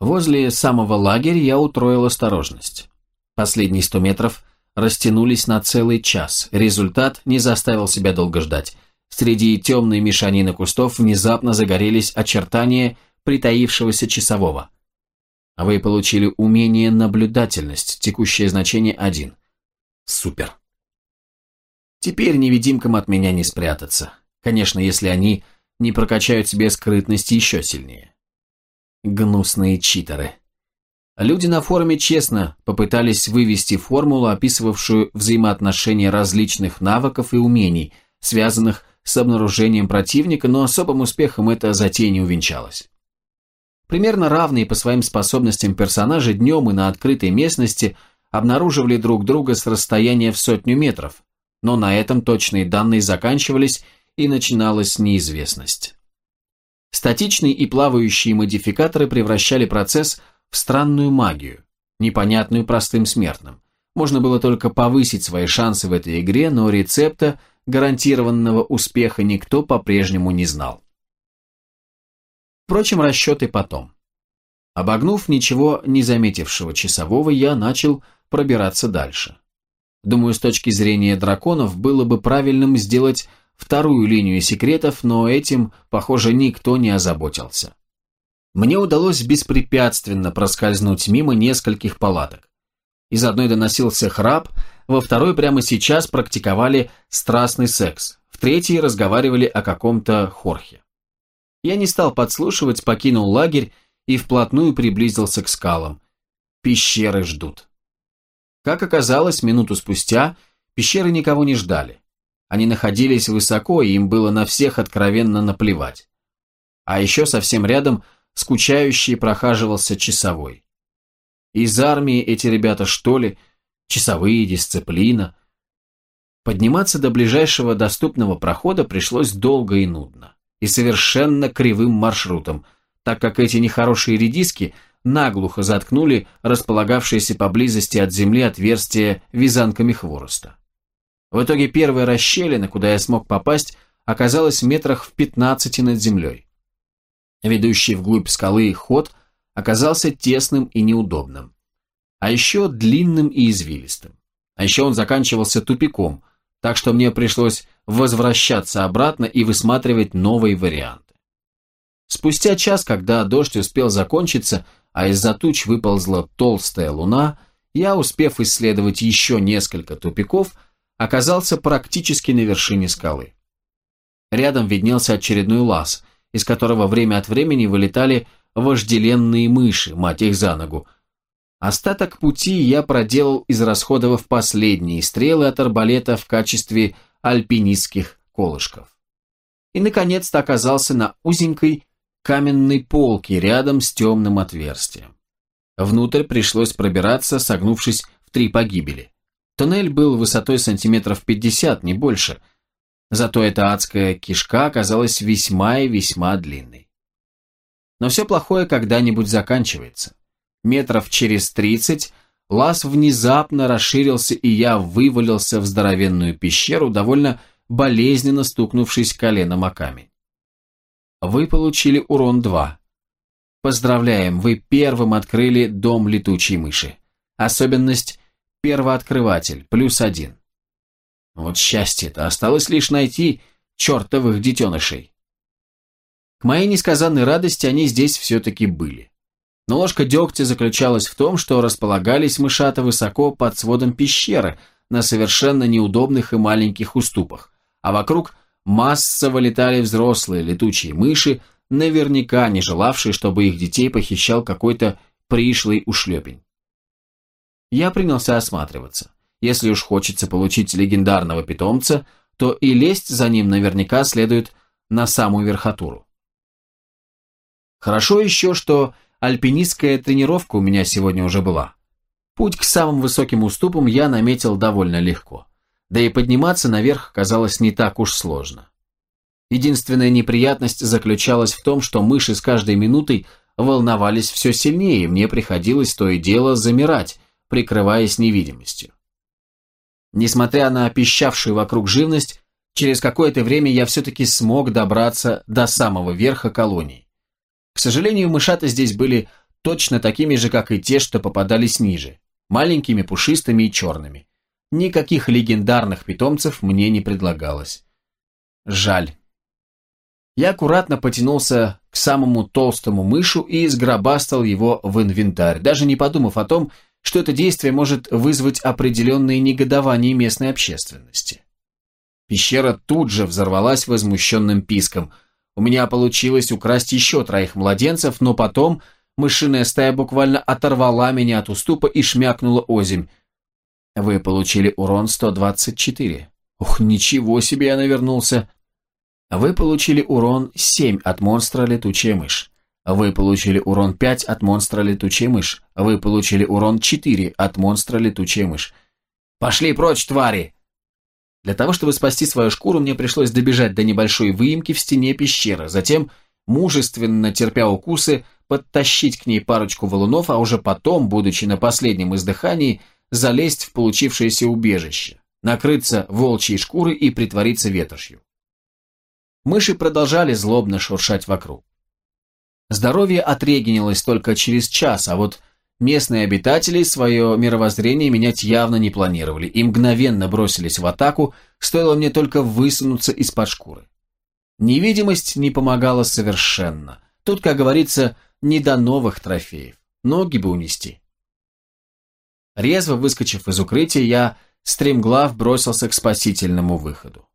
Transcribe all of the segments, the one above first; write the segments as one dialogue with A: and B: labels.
A: Возле самого лагеря я утроил осторожность. Последние сто метров растянулись на целый час. Результат не заставил себя долго ждать. Среди темной мешанины кустов внезапно загорелись очертания притаившегося часового. Вы получили умение наблюдательность, текущее значение 1. Супер. Теперь невидимкам от меня не спрятаться. Конечно, если они не прокачают себе скрытность еще сильнее. Гнусные читеры. Люди на форуме честно попытались вывести формулу, описывавшую взаимоотношения различных навыков и умений, связанных с обнаружением противника, но особым успехом эта затея не увенчалась. Примерно равные по своим способностям персонажи днем и на открытой местности обнаруживали друг друга с расстояния в сотню метров, но на этом точные данные заканчивались и начиналась неизвестность. Статичные и плавающие модификаторы превращали процесс в странную магию, непонятную простым смертным. Можно было только повысить свои шансы в этой игре, но рецепта гарантированного успеха никто по-прежнему не знал. Впрочем, расчеты потом. Обогнув ничего не заметившего часового, я начал пробираться дальше. Думаю, с точки зрения драконов было бы правильным сделать вторую линию секретов, но этим, похоже, никто не озаботился. Мне удалось беспрепятственно проскользнуть мимо нескольких палаток. Из одной доносился храп, во второй прямо сейчас практиковали страстный секс, в третьей разговаривали о каком-то хорхе. Я не стал подслушивать, покинул лагерь и вплотную приблизился к скалам. Пещеры ждут. Как оказалось, минуту спустя пещеры никого не ждали. Они находились высоко, и им было на всех откровенно наплевать. А еще совсем рядом скучающий прохаживался часовой. Из армии эти ребята что ли? Часовые, дисциплина. Подниматься до ближайшего доступного прохода пришлось долго и нудно. И совершенно кривым маршрутом, так как эти нехорошие редиски наглухо заткнули располагавшиеся поблизости от земли отверстия вязанками хвороста. В итоге первая расщелина, куда я смог попасть, оказалась в метрах в 15 над землей. Ведущий вглубь скалы ход оказался тесным и неудобным. А еще длинным и извилистым. А еще он заканчивался тупиком, так что мне пришлось возвращаться обратно и высматривать новые варианты. Спустя час, когда дождь успел закончиться, а из-за туч выползла толстая луна, я, успев исследовать еще несколько тупиков, оказался практически на вершине скалы. Рядом виднелся очередной лаз, из которого время от времени вылетали вожделенные мыши, мать их за ногу. Остаток пути я проделал, израсходовав последние стрелы от арбалета в качестве альпинистских колышков. И, наконец-то, оказался на узенькой каменной полке рядом с темным отверстием. Внутрь пришлось пробираться, согнувшись в три погибели. Туннель был высотой сантиметров 50, не больше. Зато эта адская кишка оказалась весьма и весьма длинной. Но все плохое когда-нибудь заканчивается. Метров через 30 лаз внезапно расширился, и я вывалился в здоровенную пещеру, довольно болезненно стукнувшись коленом о камень. Вы получили урон 2. Поздравляем, вы первым открыли дом летучей мыши. Особенность первооткрыватель, плюс один. Вот счастье-то, осталось лишь найти чертовых детенышей. К моей несказанной радости они здесь все-таки были. Но ложка дегтя заключалась в том, что располагались мышата высоко под сводом пещеры, на совершенно неудобных и маленьких уступах, а вокруг массово летали взрослые летучие мыши, наверняка не желавшие, чтобы их детей похищал какой-то пришлый ушлепень. Я принялся осматриваться. Если уж хочется получить легендарного питомца, то и лезть за ним наверняка следует на самую верхотуру. Хорошо еще, что альпинистская тренировка у меня сегодня уже была. Путь к самым высоким уступам я наметил довольно легко. Да и подниматься наверх казалось не так уж сложно. Единственная неприятность заключалась в том, что мыши с каждой минутой волновались все сильнее, и мне приходилось то и дело замирать, прикрываясь невидимостью. Несмотря на пищавшую вокруг живность, через какое-то время я все-таки смог добраться до самого верха колонии. К сожалению, мышата здесь были точно такими же, как и те, что попадались ниже, маленькими, пушистыми и черными. Никаких легендарных питомцев мне не предлагалось. Жаль. Я аккуратно потянулся к самому толстому мышу и сгробастал его в инвентарь, даже не подумав о том, что это действие может вызвать определенные негодования местной общественности. Пещера тут же взорвалась возмущенным писком. У меня получилось украсть еще троих младенцев, но потом мышиная стая буквально оторвала меня от уступа и шмякнула озимь. Вы получили урон 124. Ух, ничего себе я навернулся. Вы получили урон 7 от монстра летучая мышь. Вы получили урон 5 от монстра летучая мышь. Вы получили урон 4 от монстра летучая мышь. Пошли прочь, твари! Для того, чтобы спасти свою шкуру, мне пришлось добежать до небольшой выемки в стене пещеры, затем, мужественно терпя укусы, подтащить к ней парочку валунов, а уже потом, будучи на последнем издыхании, залезть в получившееся убежище, накрыться волчьей шкурой и притвориться ветошью. Мыши продолжали злобно шуршать вокруг. Здоровье отрегенилось только через час, а вот местные обитатели свое мировоззрение менять явно не планировали и мгновенно бросились в атаку, стоило мне только высунуться из-под шкуры. Невидимость не помогала совершенно. Тут, как говорится, не до новых трофеев. Ноги бы унести. Резво выскочив из укрытия, я стремглав бросился к спасительному выходу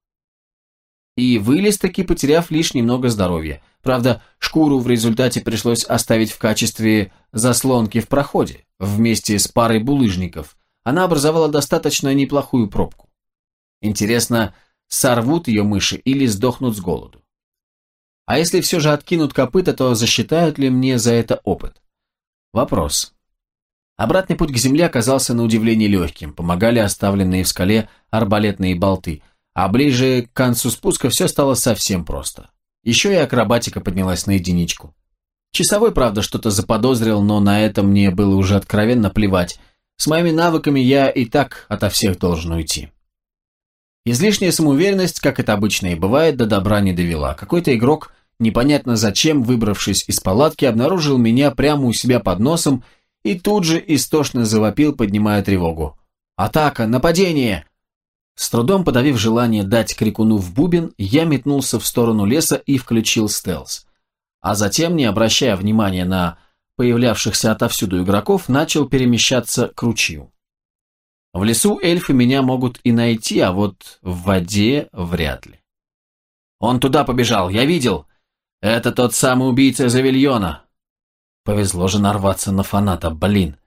A: и вылез таки, потеряв лишь немного здоровья. Правда, шкуру в результате пришлось оставить в качестве заслонки в проходе, вместе с парой булыжников. Она образовала достаточно неплохую пробку. Интересно, сорвут ее мыши или сдохнут с голоду? А если все же откинут копыта, то засчитают ли мне за это опыт? Вопрос. Обратный путь к земле оказался на удивление легким, помогали оставленные в скале арбалетные болты – а ближе к концу спуска все стало совсем просто. Еще и акробатика поднялась на единичку. Часовой, правда, что-то заподозрил, но на это мне было уже откровенно плевать. С моими навыками я и так ото всех должен уйти. Излишняя самоуверенность, как это обычно и бывает, до добра не довела. Какой-то игрок, непонятно зачем, выбравшись из палатки, обнаружил меня прямо у себя под носом и тут же истошно завопил, поднимая тревогу. «Атака! Нападение!» С трудом подавив желание дать крикуну в бубен, я метнулся в сторону леса и включил стелс. А затем, не обращая внимания на появлявшихся отовсюду игроков, начал перемещаться к ручью. В лесу эльфы меня могут и найти, а вот в воде вряд ли. Он туда побежал, я видел. Это тот самый убийца Завильона. Повезло же нарваться на фаната, блин.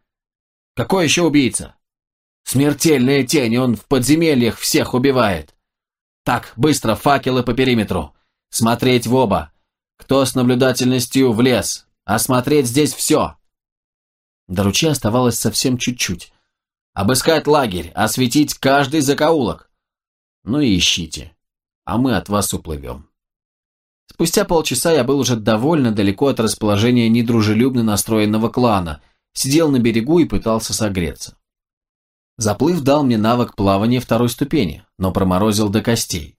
A: Какой еще убийца? Смертельная тень, он в подземельях всех убивает. Так, быстро, факелы по периметру. Смотреть в оба. Кто с наблюдательностью в лес. Осмотреть здесь все. До ручья оставалось совсем чуть-чуть. Обыскать лагерь, осветить каждый закоулок. Ну и ищите. А мы от вас уплывем. Спустя полчаса я был уже довольно далеко от расположения недружелюбно настроенного клана, сидел на берегу и пытался согреться. Заплыв дал мне навык плавания второй ступени, но проморозил до костей.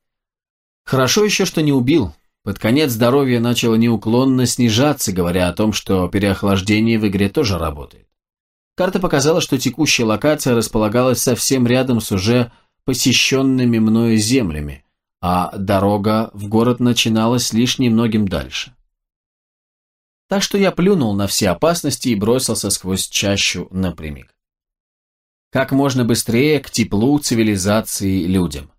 A: Хорошо еще, что не убил. Под конец здоровье начало неуклонно снижаться, говоря о том, что переохлаждение в игре тоже работает. Карта показала, что текущая локация располагалась совсем рядом с уже посещенными мною землями, а дорога в город начиналась лишь немногим дальше. Так что я плюнул на все опасности и бросился сквозь чащу напрямик как можно быстрее к теплу цивилизации людям.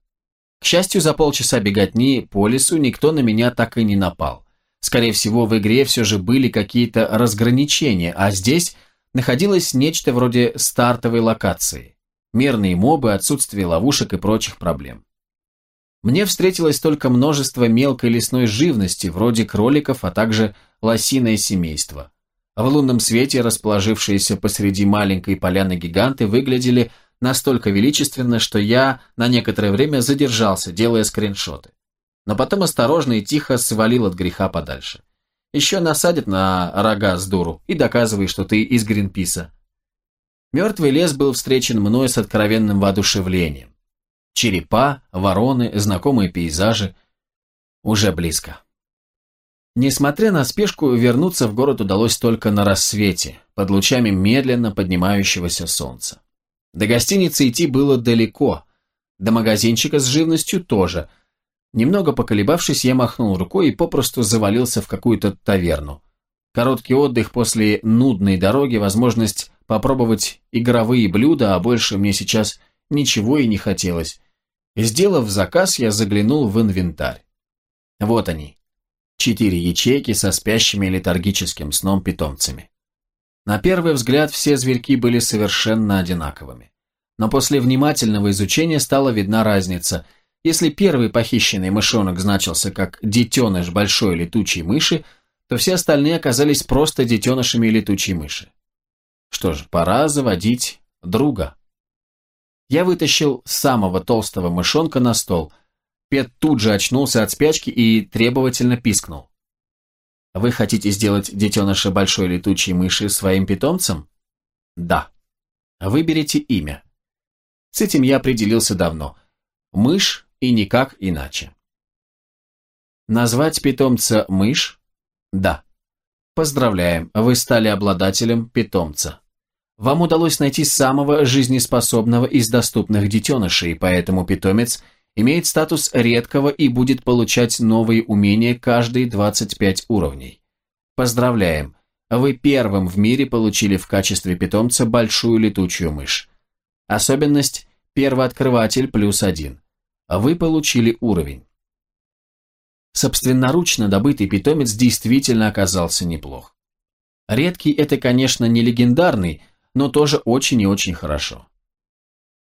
A: К счастью, за полчаса беготни по лесу никто на меня так и не напал. Скорее всего, в игре все же были какие-то разграничения, а здесь находилось нечто вроде стартовой локации. Мирные мобы, отсутствие ловушек и прочих проблем. Мне встретилось только множество мелкой лесной живности, вроде кроликов, а также лосиное семейство. В лунном свете расположившиеся посреди маленькой поляны гиганты выглядели настолько величественно, что я на некоторое время задержался, делая скриншоты. Но потом осторожно и тихо свалил от греха подальше. Еще насадят на рога с дуру и доказывай, что ты из Гринписа. Мертвый лес был встречен мной с откровенным воодушевлением. Черепа, вороны, знакомые пейзажи. Уже близко. Несмотря на спешку, вернуться в город удалось только на рассвете, под лучами медленно поднимающегося солнца. До гостиницы идти было далеко, до магазинчика с живностью тоже. Немного поколебавшись, я махнул рукой и попросту завалился в какую-то таверну. Короткий отдых после нудной дороги, возможность попробовать игровые блюда, а больше мне сейчас ничего и не хотелось. Сделав заказ, я заглянул в инвентарь. Вот они, четыре ячейки со спящими летаргическим сном питомцами. На первый взгляд все зверьки были совершенно одинаковыми. Но после внимательного изучения стала видна разница. Если первый похищенный мышонок значился как детеныш большой летучей мыши, то все остальные оказались просто детенышами летучей мыши. Что ж, пора заводить друга. Я вытащил самого толстого мышонка на стол – Пет тут же очнулся от спячки и требовательно пискнул. «Вы хотите сделать детеныша большой летучей мыши своим питомцем?» «Да». «Выберите имя». С этим я определился давно. Мышь и никак иначе. Назвать питомца мышь? Да. Поздравляем, вы стали обладателем питомца. Вам удалось найти самого жизнеспособного из доступных детенышей, поэтому питомец – имеет статус редкого и будет получать новые умения каждые 25 уровней. Поздравляем! Вы первым в мире получили в качестве питомца большую летучую мышь. Особенность – первооткрыватель плюс один. Вы получили уровень. Собственноручно добытый питомец действительно оказался неплох. Редкий – это, конечно, не легендарный, но тоже очень и очень хорошо.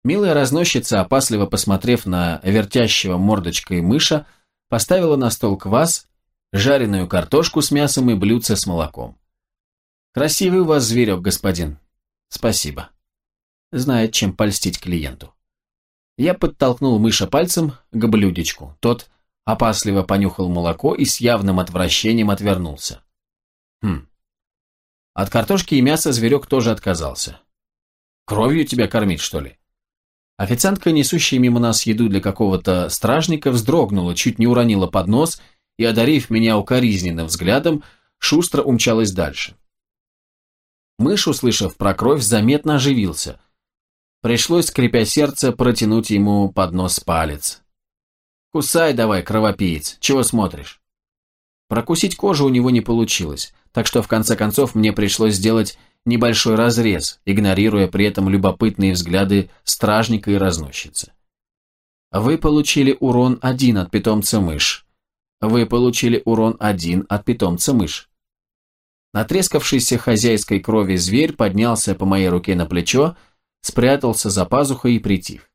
A: Милая разносчица, опасливо посмотрев на вертящего мордочкой мыша, поставила на стол квас, жареную картошку с мясом и блюдце с молоком. «Красивый у вас зверек, господин». «Спасибо». Знает, чем польстить клиенту. Я подтолкнул мыша пальцем к блюдечку. Тот опасливо понюхал молоко и с явным отвращением отвернулся. Хм. От картошки и мяса зверек тоже отказался. «Кровью тебя кормить, что ли?» Официантка, несущая мимо нас еду для какого-то стражника, вздрогнула, чуть не уронила поднос и, одарив меня укоризненным взглядом, шустро умчалась дальше. Мышь, услышав про кровь, заметно оживился. Пришлось, скрипя сердце, протянуть ему поднос палец. «Кусай давай, кровопиец, чего смотришь?» Прокусить кожу у него не получилось, так что в конце концов мне пришлось сделать небольшой разрез, игнорируя при этом любопытные взгляды стражника и разносчицы. Вы получили урон один от питомца мышь. Вы получили урон один от питомца мышь. Натрескавшийся хозяйской крови зверь поднялся по моей руке на плечо, спрятался за пазухой и притих.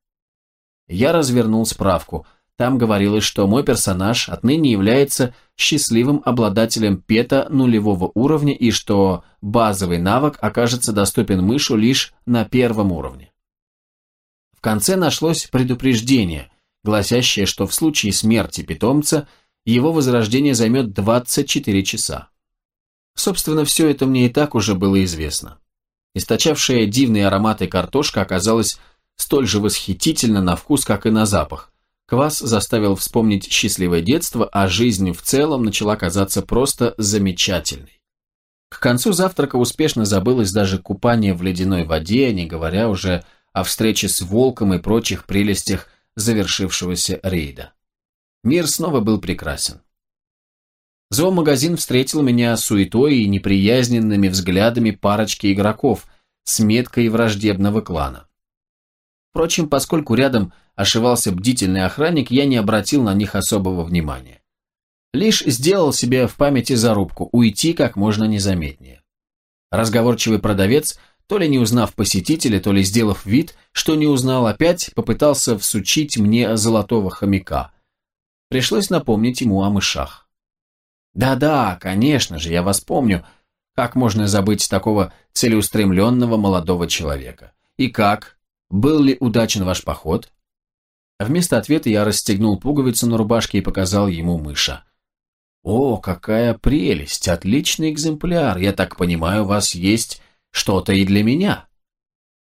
A: Я развернул справку – там говорилось, что мой персонаж отныне является счастливым обладателем пета нулевого уровня и что базовый навык окажется доступен мышу лишь на первом уровне. В конце нашлось предупреждение, гласящее, что в случае смерти питомца его возрождение займет 24 часа. Собственно, все это мне и так уже было известно. Источавшая дивные ароматы картошка оказалась столь же восхитительна на вкус, как и на запах, Квас заставил вспомнить счастливое детство, а жизнь в целом начала казаться просто замечательной. К концу завтрака успешно забылось даже купание в ледяной воде, не говоря уже о встрече с волком и прочих прелестях завершившегося рейда. Мир снова был прекрасен. Зоомагазин встретил меня суетой и неприязненными взглядами парочки игроков с меткой враждебного клана. Впрочем, поскольку рядом ошивался бдительный охранник, я не обратил на них особого внимания. Лишь сделал себе в памяти зарубку уйти как можно незаметнее. Разговорчивый продавец, то ли не узнав посетителя, то ли сделав вид, что не узнал опять, попытался всучить мне золотого хомяка. Пришлось напомнить ему о мышах. «Да-да, конечно же, я вас помню. Как можно забыть такого целеустремленного молодого человека? И как? Был ли удачен ваш поход? Вместо ответа я расстегнул пуговицу на рубашке и показал ему мыша. «О, какая прелесть! Отличный экземпляр! Я так понимаю, у вас есть что-то и для меня!»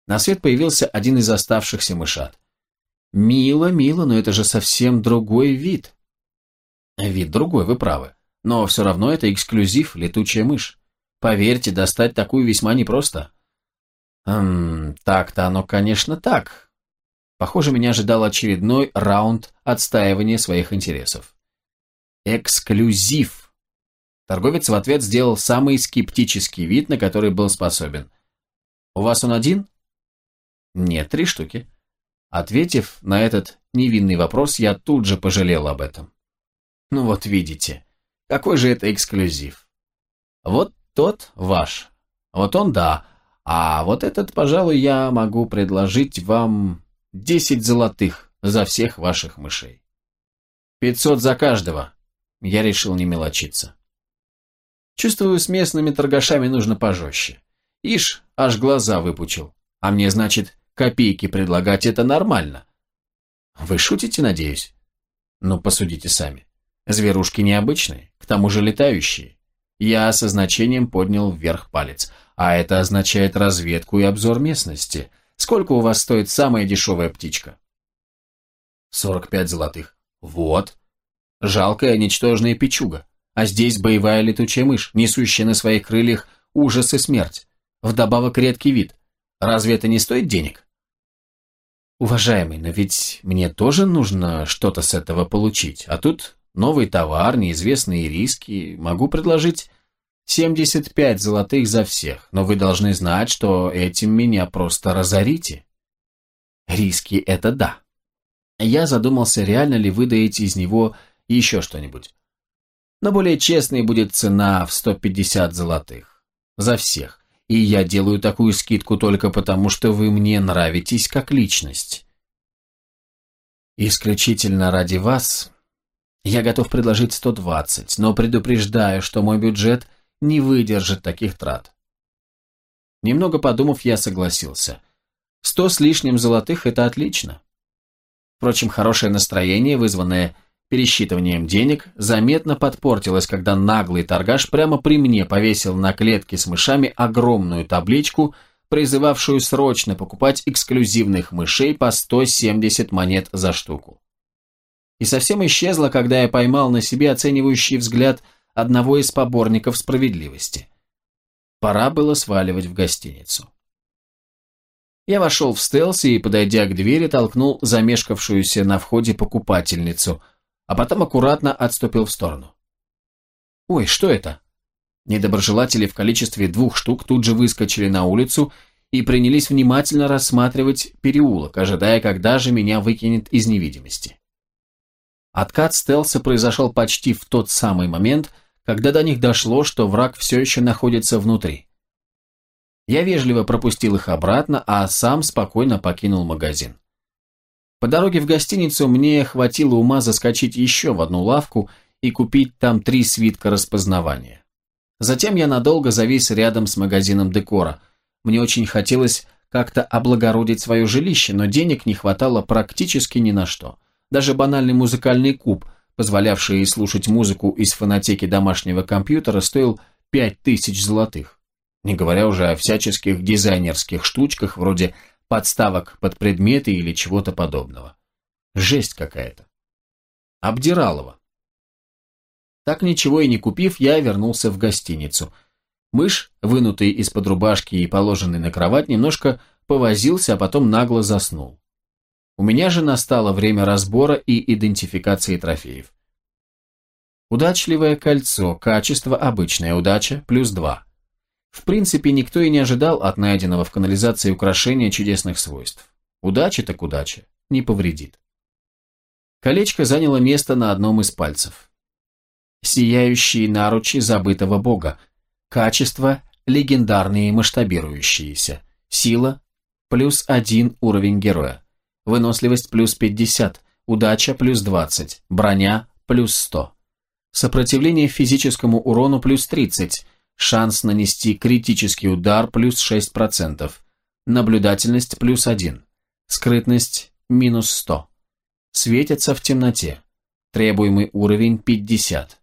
A: На свет появился один из оставшихся мышат. «Мило, мило, но это же совсем другой вид!» «Вид другой, вы правы. Но все равно это эксклюзив, летучая мышь. Поверьте, достать такую весьма непросто. Эм, так-то оно, конечно, так. Похоже, меня ожидал очередной раунд отстаивания своих интересов. Эксклюзив. Торговец в ответ сделал самый скептический вид, на который был способен. «У вас он один?» «Нет, три штуки». Ответив на этот невинный вопрос, я тут же пожалел об этом. «Ну вот видите, какой же это эксклюзив. Вот тот ваш, вот он да, а вот этот, пожалуй, я могу предложить вам десять золотых за всех ваших мышей. Пятьсот за каждого. Я решил не мелочиться. Чувствую, с местными торгашами нужно пожестче. Ишь, аж глаза выпучил. А мне, значит, копейки предлагать это нормально. Вы шутите, надеюсь? Ну, посудите сами. Зверушки необычные, к тому же летающие. Я со значением поднял вверх палец. А это означает разведку и обзор местности. Сколько у вас стоит самая дешевая птичка? 45 золотых. Вот. Жалкая, ничтожная печуга. А здесь боевая летучая мышь, несущая на своих крыльях ужас и смерть. Вдобавок редкий вид. Разве это не стоит денег? Уважаемый, но ведь мне тоже нужно что-то с этого получить. А тут новый товар, неизвестные риски. Могу предложить 75 золотых за всех, но вы должны знать, что этим меня просто разорите. Риски – это да. Я задумался, реально ли вы даете из него еще что-нибудь но более честной будет цена в 150 золотых. За всех. И я делаю такую скидку только потому, что вы мне нравитесь как личность. Исключительно ради вас я готов предложить 120, но предупреждаю, что мой бюджет не выдержит таких трат. Немного подумав, я согласился. Сто с лишним золотых – это отлично. Впрочем, хорошее настроение, вызванное пересчитыванием денег заметно подпортилось, когда наглый торгаш прямо при мне повесил на клетке с мышами огромную табличку, призывавшую срочно покупать эксклюзивных мышей по 170 монет за штуку. И совсем исчезла, когда я поймал на себе оценивающий взгляд одного из поборников справедливости. Пора было сваливать в гостиницу. Я вошел в стелс и, подойдя к двери, толкнул замешкавшуюся на входе покупательницу – а потом аккуратно отступил в сторону. «Ой, что это?» Недоброжелатели в количестве двух штук тут же выскочили на улицу и принялись внимательно рассматривать переулок, ожидая, когда же меня выкинет из невидимости. Откат стелса произошел почти в тот самый момент, когда до них дошло, что враг все еще находится внутри. Я вежливо пропустил их обратно, а сам спокойно покинул магазин. По дороге в гостиницу мне хватило ума заскочить еще в одну лавку и купить там три свитка распознавания. Затем я надолго завис рядом с магазином декора. Мне очень хотелось как-то облагородить свое жилище, но денег не хватало практически ни на что. Даже банальный музыкальный куб, позволявший слушать музыку из фонотеки домашнего компьютера, стоил пять тысяч золотых. Не говоря уже о всяческих дизайнерских штучках вроде подставок под предметы или чего-то подобного. Жесть какая-то. Обдиралово. Так ничего и не купив, я вернулся в гостиницу. Мышь, вынутый из-под рубашки и положенный на кровать, немножко повозился, а потом нагло заснул. У меня же настало время разбора и идентификации трофеев. Удачливое кольцо, качество обычная удача, плюс два. В принципе, никто и не ожидал от найденного в канализации украшения чудесных свойств. Удача так удача, не повредит. Колечко заняло место на одном из пальцев. Сияющие наручи забытого бога. Качество – легендарные масштабирующиеся. Сила – плюс один уровень героя. Выносливость – плюс 50. Удача – плюс 20. Броня – плюс 100. Сопротивление физическому урону – плюс 30 Шанс нанести критический удар плюс 6%. Наблюдательность плюс 1. Скрытность минус 100. Светятся в темноте. Требуемый уровень 50.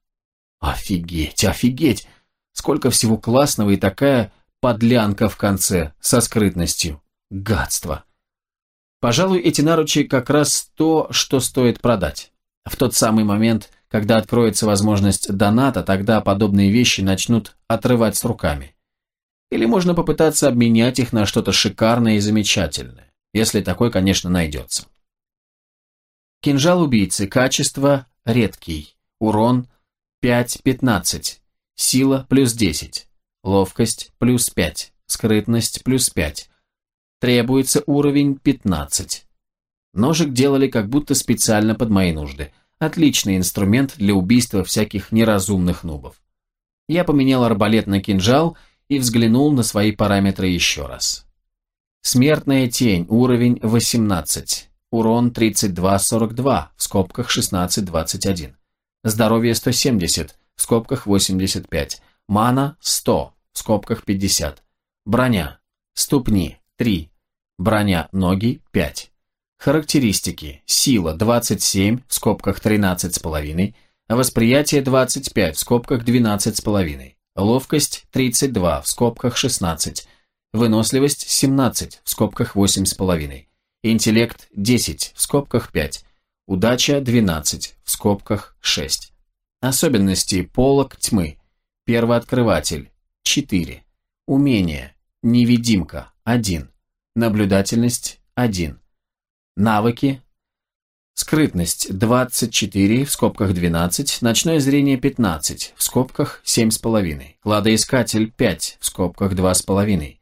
A: Офигеть, офигеть! Сколько всего классного и такая подлянка в конце со скрытностью. Гадство. Пожалуй, эти наручи как раз то, что стоит продать. В тот самый момент, Когда откроется возможность доната, тогда подобные вещи начнут отрывать с руками. Или можно попытаться обменять их на что-то шикарное и замечательное, если такой, конечно, найдется. Кинжал убийцы. Качество редкий. Урон 5-15. Сила плюс 10. Ловкость плюс 5. Скрытность плюс 5. Требуется уровень 15. Ножик делали как будто специально под мои нужды. Отличный инструмент для убийства всяких неразумных нубов. Я поменял арбалет на кинжал и взглянул на свои параметры еще раз. Смертная тень, уровень 18, урон 32-42, в скобках 16-21. Здоровье 170, в скобках 85. Мана 100, в скобках 50. Броня. Ступни 3. Броня ноги 5. Характеристики. Сила 27, в скобках 13,5. Восприятие 25, в скобках 12,5. Ловкость 32, в скобках 16. Выносливость 17, в скобках 8,5. Интеллект 10, в скобках 5. Удача 12, в скобках 6. Особенности полок тьмы. Первооткрыватель 4. Умение. Невидимка 1. Наблюдательность 1. Навыки. Скрытность 24, в скобках 12, ночное зрение 15, в скобках 7,5, кладоискатель 5, в скобках 2,5,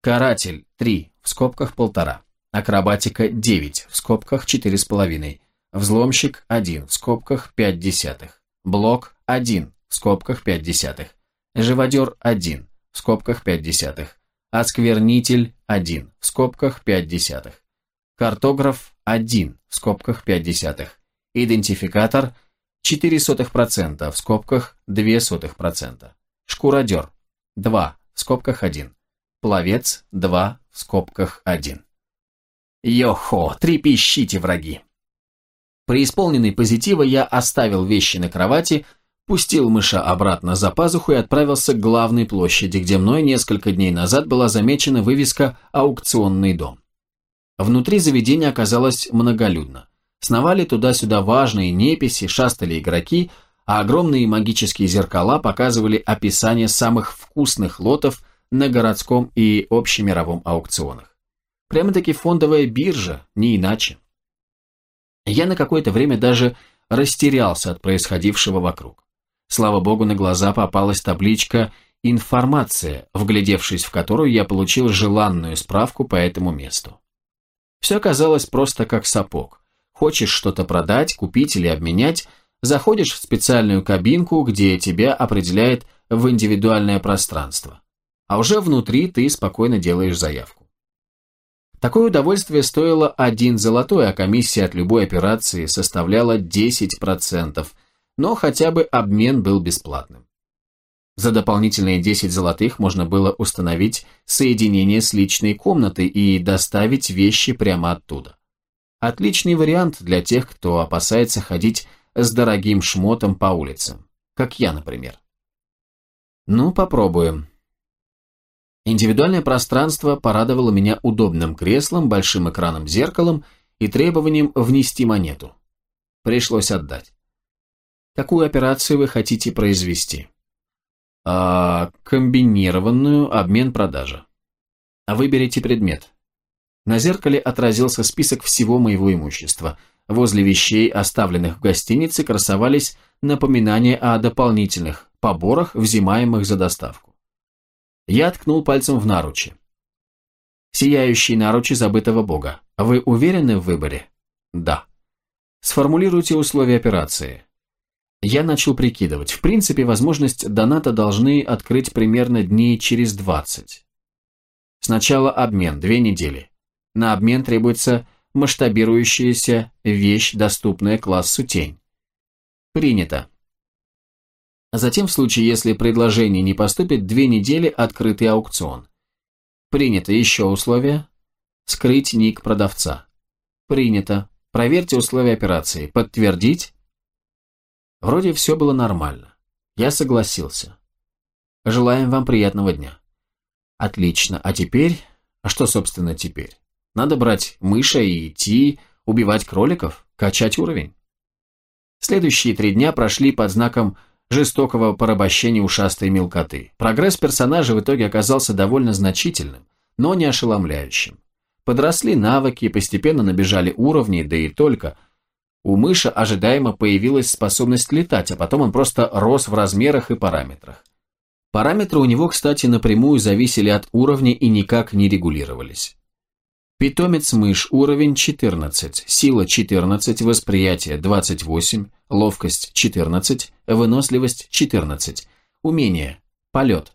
A: каратель 3, в скобках 1,5, акробатика 9, в скобках 4,5, взломщик 1, в скобках 5 десятых, блок 1, в скобках 5 десятых, живодер 1, в скобках 5 десятых, осквернитель 1, в скобках 5 десятых. Картограф 1, в скобках 5 десятых. Идентификатор 0,04%, в скобках 0,02%. Шкуродер 2, в скобках 1. Пловец 2, в скобках 1. Йохо, трепещите, враги! Преисполненный позитива я оставил вещи на кровати, пустил мыша обратно за пазуху и отправился к главной площади, где мной несколько дней назад была замечена вывеска «Аукционный дом». Внутри заведения оказалось многолюдно. Сновали туда-сюда важные неписи, шастали игроки, а огромные магические зеркала показывали описание самых вкусных лотов на городском и общемировом аукционах. Прямо-таки фондовая биржа, не иначе. Я на какое-то время даже растерялся от происходившего вокруг. Слава богу, на глаза попалась табличка «Информация», вглядевшись в которую я получил желанную справку по этому месту. Все оказалось просто как сапог. Хочешь что-то продать, купить или обменять, заходишь в специальную кабинку, где тебя определяет в индивидуальное пространство. А уже внутри ты спокойно делаешь заявку. Такое удовольствие стоило один золотой, а комиссия от любой операции составляла 10%, но хотя бы обмен был бесплатным. За дополнительные 10 золотых можно было установить соединение с личной комнатой и доставить вещи прямо оттуда. Отличный вариант для тех, кто опасается ходить с дорогим шмотом по улицам, как я, например. Ну, попробуем. Индивидуальное пространство порадовало меня удобным креслом, большим экраном-зеркалом и требованием внести монету. Пришлось отдать. Какую операцию вы хотите произвести? а, комбинированную обмен-продажа. Выберите предмет. На зеркале отразился список всего моего имущества. Возле вещей, оставленных в гостинице, красовались напоминания о дополнительных поборах, взимаемых за доставку. Я ткнул пальцем в наручи. Сияющие наручи забытого бога. Вы уверены в выборе? Да. Сформулируйте условия операции. Я начал прикидывать. В принципе, возможность доната должны открыть примерно дней через 20. Сначала обмен, две недели. На обмен требуется масштабирующаяся вещь, доступная классу тень. Принято. Затем, в случае, если предложение не поступит, две недели открытый аукцион. Принято еще условие. Скрыть ник продавца. Принято. Проверьте условия операции. Подтвердить. Вроде все было нормально. Я согласился. Желаем вам приятного дня. Отлично. А теперь... А что, собственно, теперь? Надо брать мыша и идти убивать кроликов, качать уровень. Следующие три дня прошли под знаком жестокого порабощения ушастой мелкоты. Прогресс персонажа в итоге оказался довольно значительным, но не ошеломляющим. Подросли навыки, постепенно набежали уровни, да и только. У мыша ожидаемо появилась способность летать, а потом он просто рос в размерах и параметрах. Параметры у него, кстати, напрямую зависели от уровня и никак не регулировались. Питомец-мышь, уровень 14, сила 14, восприятие 28, ловкость 14, выносливость 14, умение, полет.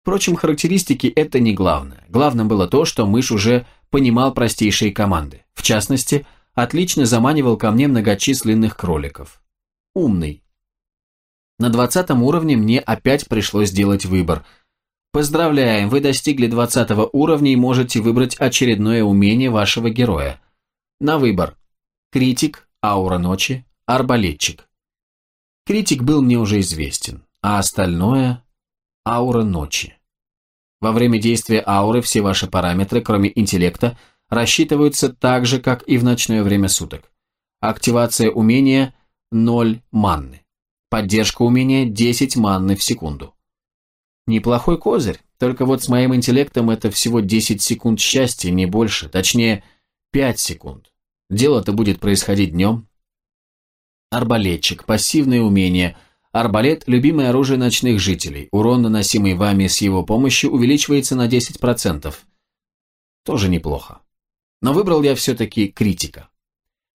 A: Впрочем, характеристики это не главное. Главным было то, что мышь уже понимал простейшие команды. В частности, отлично заманивал ко мне многочисленных кроликов. Умный. На 20 уровне мне опять пришлось сделать выбор – Поздравляем, вы достигли 20 уровня и можете выбрать очередное умение вашего героя. На выбор. Критик, аура ночи, арбалетчик. Критик был мне уже известен, а остальное – аура ночи. Во время действия ауры все ваши параметры, кроме интеллекта, рассчитываются так же, как и в ночное время суток. Активация умения – 0 манны. Поддержка умения – 10 манны в секунду. Неплохой козырь, только вот с моим интеллектом это всего 10 секунд счастья, не больше, точнее 5 секунд. Дело-то будет происходить днем. Арбалетчик, пассивное умение. Арбалет – любимое оружие ночных жителей. Урон, наносимый вами с его помощью, увеличивается на 10%. Тоже неплохо. Но выбрал я все-таки критика.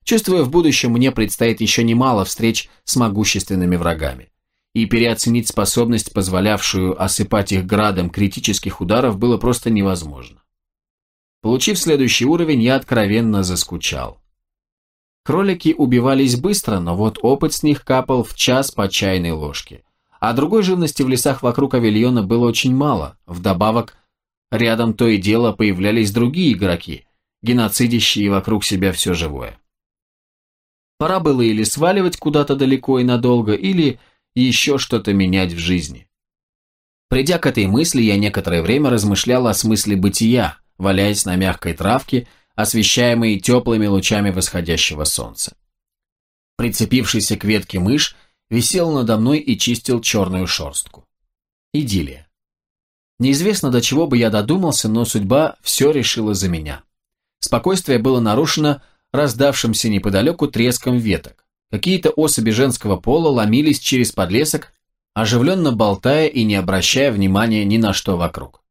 A: Чувствуя, в будущем мне предстоит еще немало встреч с могущественными врагами и переоценить способность, позволявшую осыпать их градом критических ударов, было просто невозможно. Получив следующий уровень, я откровенно заскучал. Кролики убивались быстро, но вот опыт с них капал в час по чайной ложке. А другой живности в лесах вокруг Авильона было очень мало. Вдобавок, рядом то и дело появлялись другие игроки, геноцидящие вокруг себя все живое. Пора было или сваливать куда-то далеко и надолго, или еще что-то менять в жизни. Придя к этой мысли, я некоторое время размышлял о смысле бытия, валяясь на мягкой травке, освещаемой теплыми лучами восходящего солнца. Прицепившийся к ветке мышь висел надо мной и чистил черную шерстку. Идиллия. Неизвестно, до чего бы я додумался, но судьба все решила за меня. Спокойствие было нарушено раздавшимся неподалеку треском веток. Какие-то особи женского пола ломились через подлесок, оживленно болтая и не обращая внимания ни на что вокруг.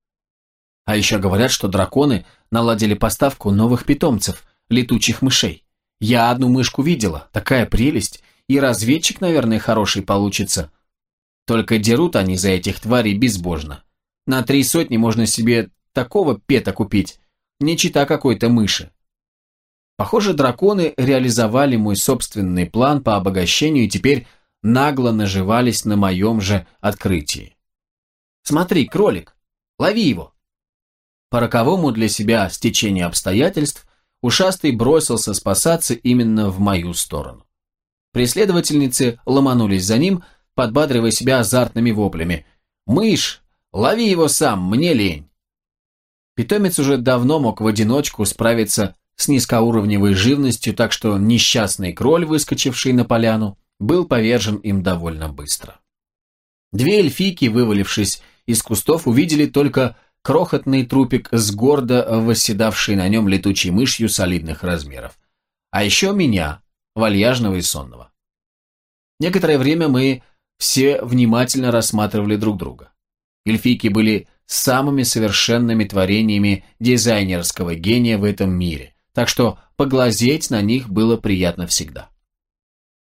A: А еще говорят, что драконы наладили поставку новых питомцев, летучих мышей. Я одну мышку видела, такая прелесть, и разведчик, наверное, хороший получится. Только дерут они за этих тварей безбожно. На три сотни можно себе такого пета купить, не чита какой-то мыши. Похоже, драконы реализовали мой собственный план по обогащению и теперь нагло наживались на моем же открытии. «Смотри, кролик! Лови его!» По роковому для себя стечению обстоятельств ушастый бросился спасаться именно в мою сторону. Преследовательницы ломанулись за ним, подбадривая себя азартными воплями. «Мышь! Лови его сам, мне лень!» Питомец уже давно мог в одиночку справиться с низкоуровневой живностью, так что несчастный кроль, выскочивший на поляну, был повержен им довольно быстро. Две эльфийки, вывалившись из кустов, увидели только крохотный трупик с гордо восседавшей на нем летучей мышью солидных размеров. А еще меня, вальяжного и сонного. Некоторое время мы все внимательно рассматривали друг друга. Эльфийки были самыми совершенными творениями дизайнерского гения в этом мире, так что поглазеть на них было приятно всегда.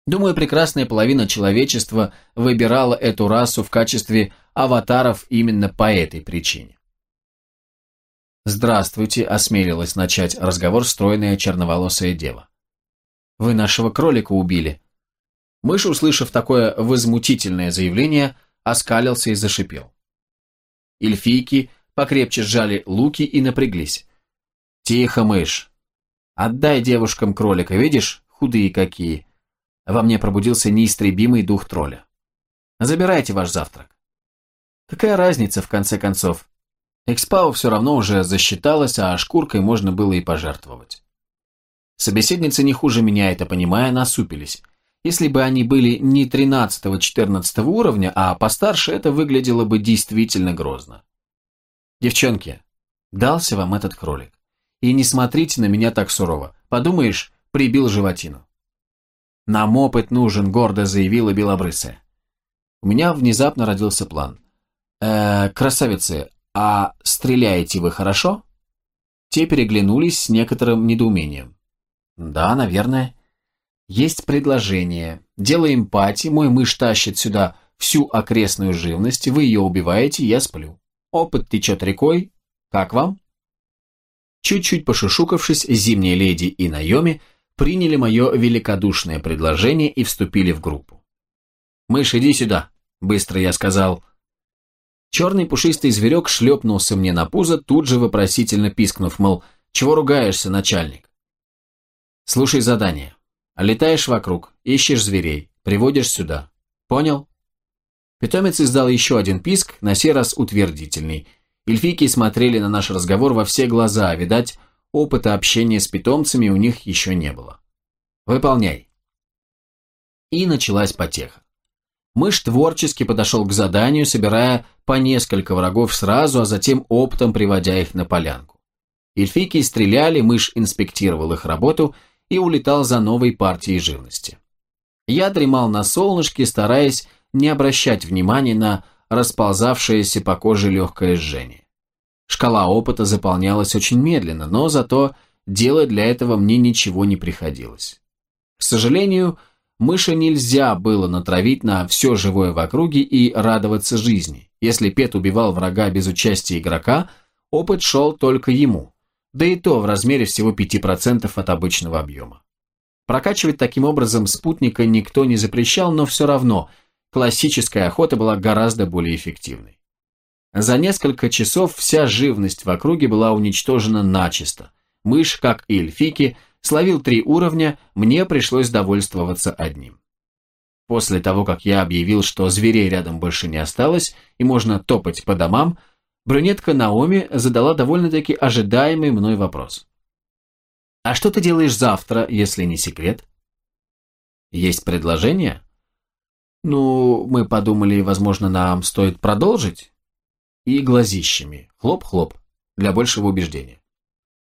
A: Думаю, прекрасная половина человечества выбирала эту расу в качестве аватаров именно по этой причине. «Здравствуйте», — осмелилась начать разговор стройная черноволосая дева. «Вы нашего кролика убили». Мышь, услышав такое возмутительное заявление, оскалился и зашипел. Эльфийки покрепче сжали луки и напряглись. «Тихо, мышь, Отдай девушкам кролика, видишь, худые какие. Во мне пробудился неистребимый дух тролля. Забирайте ваш завтрак. Какая разница, в конце концов? Экспау все равно уже засчиталась, а шкуркой можно было и пожертвовать. Собеседницы не хуже меня это понимая, насупились. Если бы они были не 13-14 уровня, а постарше, это выглядело бы действительно грозно. Девчонки, дался вам этот кролик. И не смотрите на меня так сурово. Подумаешь, прибил животину. Нам опыт нужен, гордо заявила Белобрысая. У меня внезапно родился план. Э, красавицы, а стреляете вы хорошо? Те переглянулись с некоторым недоумением. Да, наверное. Есть предложение. Делаем пати, мой мышь тащит сюда всю окрестную живность, вы ее убиваете, я сплю. Опыт течет рекой. Как вам? Чуть-чуть пошушукавшись, зимняя леди и Найоми приняли мое великодушное предложение и вступили в группу. «Мышь, иди сюда», — быстро я сказал. Черный пушистый зверек шлепнулся мне на пузо, тут же вопросительно пискнув, мол, «Чего ругаешься, начальник?» «Слушай задание. Летаешь вокруг, ищешь зверей, приводишь сюда. Понял?» Питомец издал еще один писк, на сей раз утвердительный. Эльфийки смотрели на наш разговор во все глаза, видать, опыта общения с питомцами у них еще не было. «Выполняй». И началась потеха. Мышь творчески подошел к заданию, собирая по несколько врагов сразу, а затем оптом приводя их на полянку. Эльфийки стреляли, мышь инспектировал их работу и улетал за новой партией живности. Я дремал на солнышке, стараясь не обращать внимания на расползавшееся по коже легкое жжение. Шкала опыта заполнялась очень медленно, но зато делать для этого мне ничего не приходилось. К сожалению, Мыша нельзя было натравить на все живое в округе и радоваться жизни. Если Пет убивал врага без участия игрока, опыт шел только ему, да и то в размере всего 5% от обычного объема. Прокачивать таким образом спутника никто не запрещал, но все равно классическая охота была гораздо более эффективной. За несколько часов вся живность в округе была уничтожена начисто. Мышь, как и эльфики, словил три уровня, мне пришлось довольствоваться одним. После того, как я объявил, что зверей рядом больше не осталось и можно топать по домам, брюнетка Наоми задала довольно-таки ожидаемый мной вопрос. «А что ты делаешь завтра, если не секрет?» «Есть предложение?» «Ну, мы подумали, возможно, нам стоит продолжить?» И глазищами, хлоп-хлоп, для большего убеждения.